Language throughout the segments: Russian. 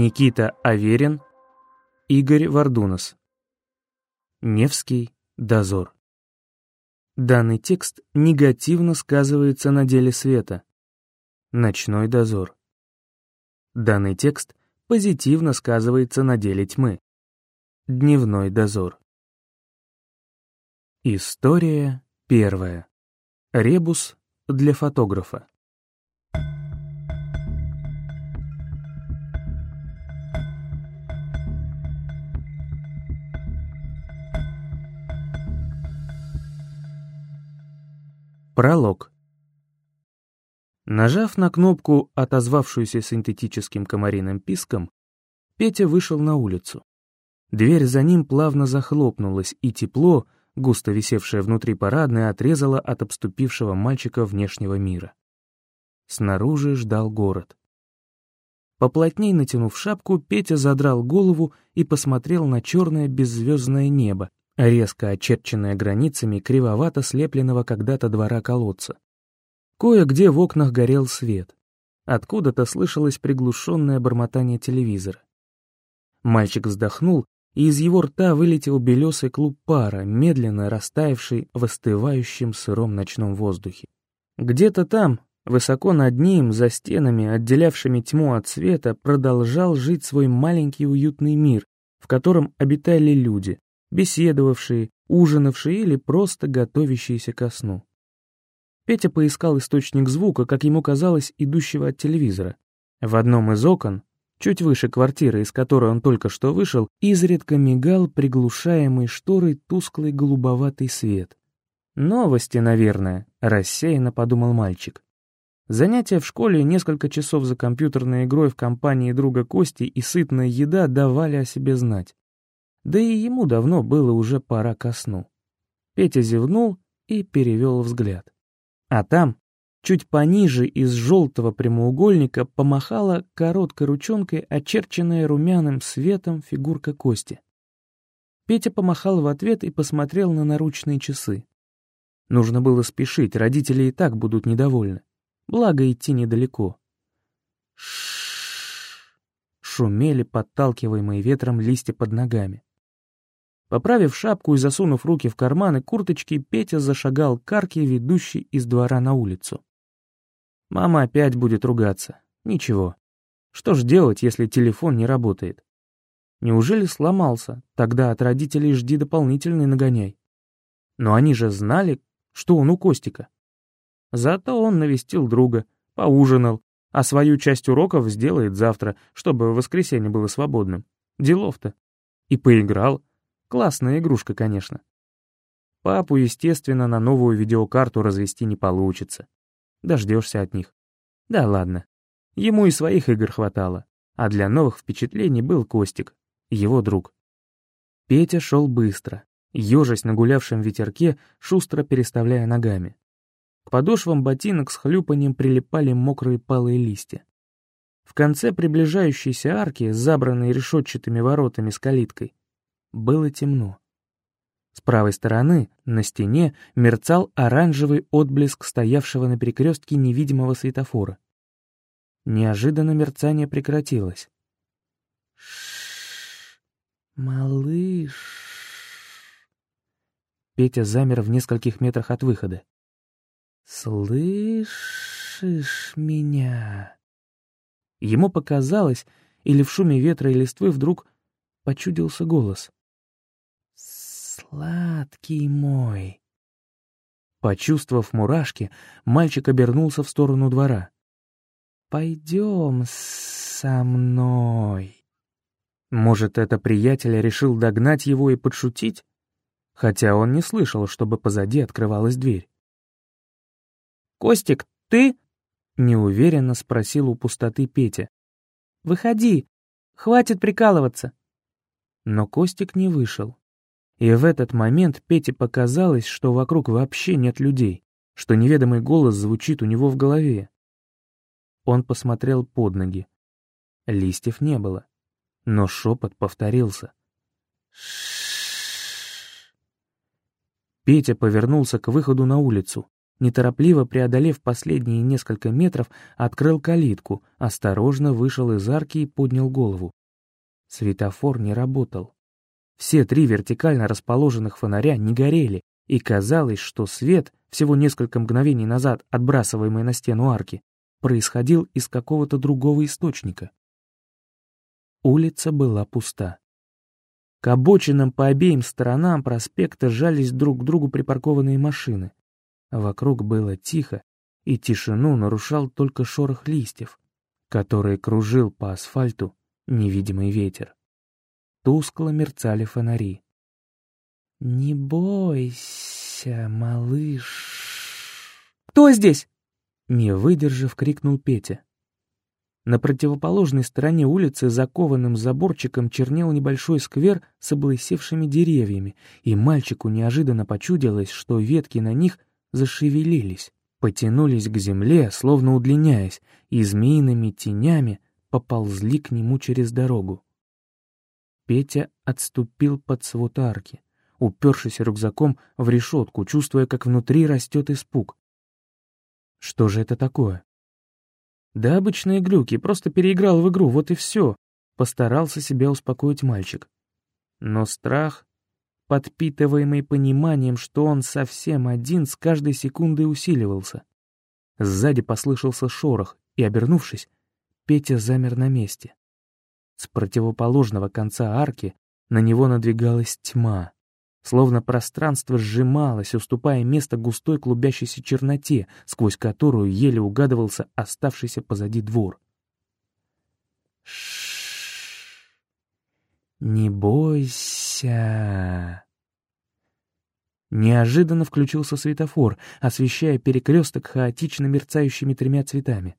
Никита Аверин, Игорь Вардунас. Невский дозор. Данный текст негативно сказывается на деле света. Ночной дозор. Данный текст позитивно сказывается на деле тьмы. Дневной дозор. История первая. Ребус для фотографа. Пролог. Нажав на кнопку, отозвавшуюся синтетическим комариным писком, Петя вышел на улицу. Дверь за ним плавно захлопнулась, и тепло, густо висевшее внутри парадной, отрезало от обступившего мальчика внешнего мира. Снаружи ждал город. Поплотней натянув шапку, Петя задрал голову и посмотрел на черное беззвездное небо, резко очерченная границами кривовато слепленного когда-то двора колодца. Кое-где в окнах горел свет. Откуда-то слышалось приглушенное бормотание телевизора. Мальчик вздохнул, и из его рта вылетел белесый клуб пара, медленно растаявший в остывающем сыром ночном воздухе. Где-то там, высоко над ним, за стенами, отделявшими тьму от света, продолжал жить свой маленький уютный мир, в котором обитали люди, беседовавшие, ужинавшие или просто готовящиеся ко сну. Петя поискал источник звука, как ему казалось, идущего от телевизора. В одном из окон, чуть выше квартиры, из которой он только что вышел, изредка мигал приглушаемый шторой тусклый голубоватый свет. «Новости, наверное», — рассеянно подумал мальчик. Занятия в школе, несколько часов за компьютерной игрой в компании друга Кости и сытная еда давали о себе знать. Да и ему давно было уже пора ко сну. Петя зевнул и перевел взгляд. А там, чуть пониже из желтого прямоугольника, помахала короткой ручонкой, очерченная румяным светом фигурка Кости. Петя помахал в ответ и посмотрел на наручные часы. Нужно было спешить, родители и так будут недовольны. Благо идти недалеко. Ш шумели подталкиваемые ветром листья под ногами. Поправив шапку и засунув руки в карманы курточки, Петя зашагал к арке, ведущей из двора на улицу. Мама опять будет ругаться. Ничего. Что ж делать, если телефон не работает? Неужели сломался? Тогда от родителей жди дополнительный нагоняй. Но они же знали, что он у Костика. Зато он навестил друга, поужинал, а свою часть уроков сделает завтра, чтобы воскресенье было свободным. Делов-то. И поиграл, Классная игрушка, конечно. Папу, естественно, на новую видеокарту развести не получится. Дождешься от них. Да ладно. Ему и своих игр хватало, а для новых впечатлений был Костик, его друг. Петя шел быстро, ежась на гулявшем ветерке, шустро переставляя ногами. К подошвам ботинок с хлюпанием прилипали мокрые палые листья. В конце приближающейся арки, забранной решетчатыми воротами с калиткой, было темно. С правой стороны, на стене, мерцал оранжевый отблеск стоявшего на перекрестке невидимого светофора. Неожиданно мерцание прекратилось. Шш, малыш. Петя замер в нескольких метрах от выхода. «Слышишь меня?» Ему показалось, или в шуме ветра и листвы вдруг почудился голос. «Сладкий мой!» Почувствовав мурашки, мальчик обернулся в сторону двора. «Пойдем со мной». Может, это приятель решил догнать его и подшутить? Хотя он не слышал, чтобы позади открывалась дверь. «Костик, ты?» — неуверенно спросил у пустоты Петя. «Выходи, хватит прикалываться». Но Костик не вышел. И в этот момент Пете показалось, что вокруг вообще нет людей, что неведомый голос звучит у него в голове. Он посмотрел под ноги. Листьев не было, но шепот повторился. Петя повернулся к выходу на улицу. неторопливо преодолев последние несколько метров, открыл калитку, осторожно вышел из арки и поднял голову. Светофор не работал. Все три вертикально расположенных фонаря не горели, и казалось, что свет, всего несколько мгновений назад отбрасываемый на стену арки, происходил из какого-то другого источника. Улица была пуста. К обочинам по обеим сторонам проспекта жались друг к другу припаркованные машины. Вокруг было тихо, и тишину нарушал только шорох листьев, который кружил по асфальту невидимый ветер. Тускло мерцали фонари. «Не бойся, малыш...» «Кто здесь?» Не выдержав, крикнул Петя. На противоположной стороне улицы закованным заборчиком чернел небольшой сквер с облысевшими деревьями, и мальчику неожиданно почудилось, что ветки на них зашевелились, потянулись к земле, словно удлиняясь, и змеиными тенями поползли к нему через дорогу. Петя отступил под свод арки, упершись рюкзаком в решетку, чувствуя, как внутри растет испуг. Что же это такое? Да обычные глюки, просто переиграл в игру, вот и все. Постарался себя успокоить мальчик. Но страх, подпитываемый пониманием, что он совсем один, с каждой секундой усиливался. Сзади послышался шорох, и, обернувшись, Петя замер на месте. С противоположного конца арки на него надвигалась тьма. Словно пространство сжималось, уступая место густой клубящейся черноте, сквозь которую еле угадывался оставшийся позади двор. Шш, не бойся. Неожиданно включился светофор, освещая перекресток хаотично мерцающими тремя цветами.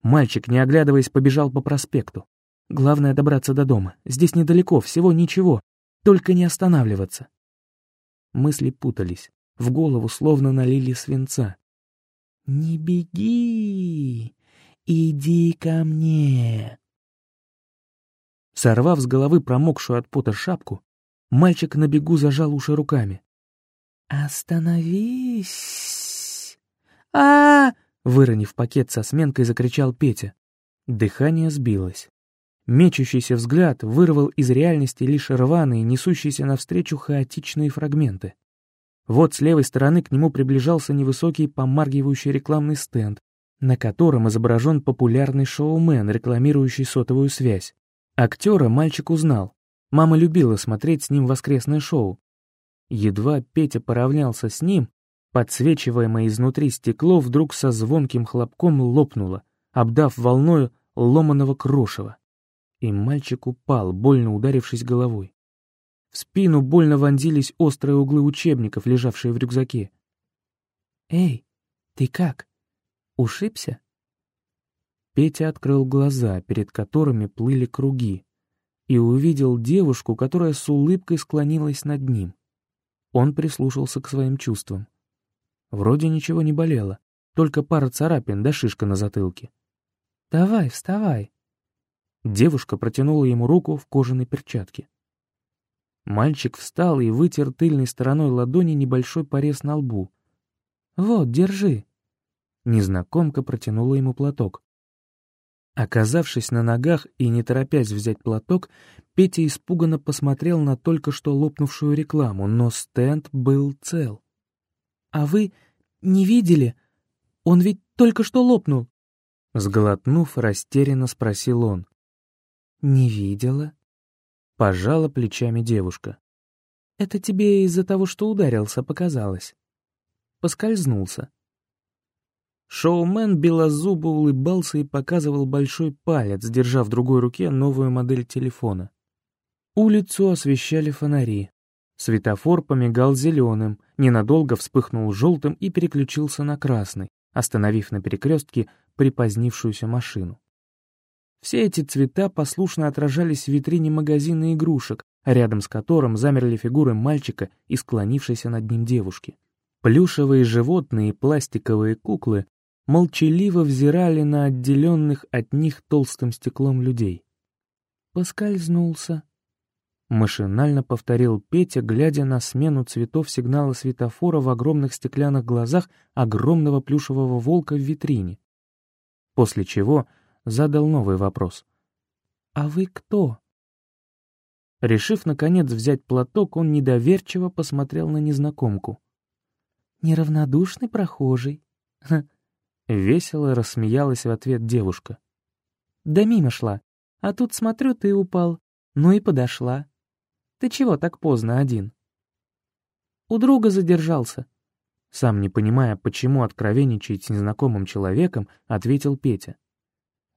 Мальчик, не оглядываясь, побежал по проспекту. Главное добраться до дома. Здесь недалеко, всего ничего. Только не останавливаться. Мысли путались, в голову словно налили свинца. «Не беги! Иди ко мне!» Сорвав с головы промокшую от пота шапку, мальчик на бегу зажал уши руками. «Остановись!» а, -а, -а Выронив пакет со сменкой, закричал Петя. Дыхание сбилось. Мечущийся взгляд вырвал из реальности лишь рваные, несущиеся навстречу хаотичные фрагменты. Вот с левой стороны к нему приближался невысокий помаргивающий рекламный стенд, на котором изображен популярный шоумен, рекламирующий сотовую связь. Актера мальчик узнал. Мама любила смотреть с ним воскресное шоу. Едва Петя поравнялся с ним, подсвечиваемое изнутри стекло вдруг со звонким хлопком лопнуло, обдав волною ломаного крошева и мальчик упал, больно ударившись головой. В спину больно вонзились острые углы учебников, лежавшие в рюкзаке. «Эй, ты как? Ушибся?» Петя открыл глаза, перед которыми плыли круги, и увидел девушку, которая с улыбкой склонилась над ним. Он прислушался к своим чувствам. Вроде ничего не болело, только пара царапин да шишка на затылке. «Давай, вставай», Девушка протянула ему руку в кожаной перчатке. Мальчик встал и вытер тыльной стороной ладони небольшой порез на лбу. «Вот, держи». Незнакомка протянула ему платок. Оказавшись на ногах и не торопясь взять платок, Петя испуганно посмотрел на только что лопнувшую рекламу, но стенд был цел. «А вы не видели? Он ведь только что лопнул!» Сглотнув, растерянно спросил он. «Не видела?» Пожала плечами девушка. «Это тебе из-за того, что ударился, показалось». Поскользнулся. Шоумен белозубо улыбался и показывал большой палец, держа в другой руке новую модель телефона. Улицу освещали фонари. Светофор помигал зеленым, ненадолго вспыхнул желтым и переключился на красный, остановив на перекрестке припозднившуюся машину. Все эти цвета послушно отражались в витрине магазина игрушек, рядом с которым замерли фигуры мальчика и склонившейся над ним девушки. Плюшевые животные и пластиковые куклы молчаливо взирали на отделенных от них толстым стеклом людей. Поскользнулся. Машинально повторил Петя, глядя на смену цветов сигнала светофора в огромных стеклянных глазах огромного плюшевого волка в витрине. После чего задал новый вопрос. «А вы кто?» Решив, наконец, взять платок, он недоверчиво посмотрел на незнакомку. «Неравнодушный прохожий». Весело рассмеялась в ответ девушка. «Да мимо шла, а тут смотрю, ты упал, ну и подошла. Ты чего так поздно один?» «У друга задержался». Сам не понимая, почему откровенничать с незнакомым человеком, ответил Петя.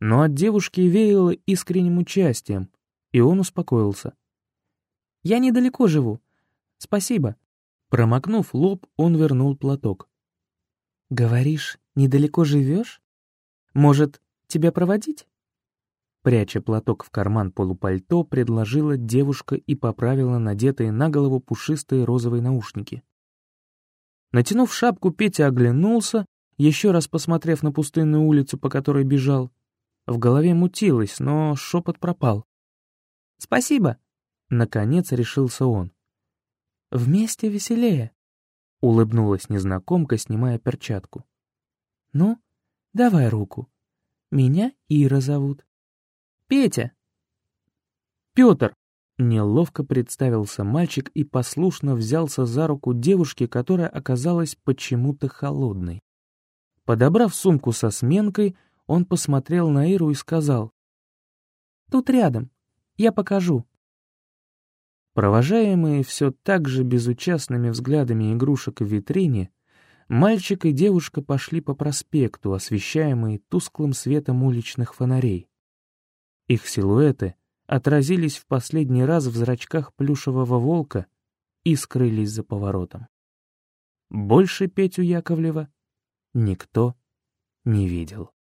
Но от девушки веяло искренним участием, и он успокоился. «Я недалеко живу. Спасибо». Промокнув лоб, он вернул платок. «Говоришь, недалеко живешь? Может, тебя проводить?» Пряча платок в карман полупальто, предложила девушка и поправила надетые на голову пушистые розовые наушники. Натянув шапку, Петя оглянулся, еще раз посмотрев на пустынную улицу, по которой бежал. В голове мутилось, но шепот пропал. «Спасибо!» — наконец решился он. «Вместе веселее!» — улыбнулась незнакомка, снимая перчатку. «Ну, давай руку. Меня Ира зовут». Петя!» «Петр!» — неловко представился мальчик и послушно взялся за руку девушки, которая оказалась почему-то холодной. Подобрав сумку со сменкой, он посмотрел на Иру и сказал, «Тут рядом, я покажу». Провожаемые все так же безучастными взглядами игрушек в витрине, мальчик и девушка пошли по проспекту, освещаемые тусклым светом уличных фонарей. Их силуэты отразились в последний раз в зрачках плюшевого волка и скрылись за поворотом. Больше Петю Яковлева никто не видел.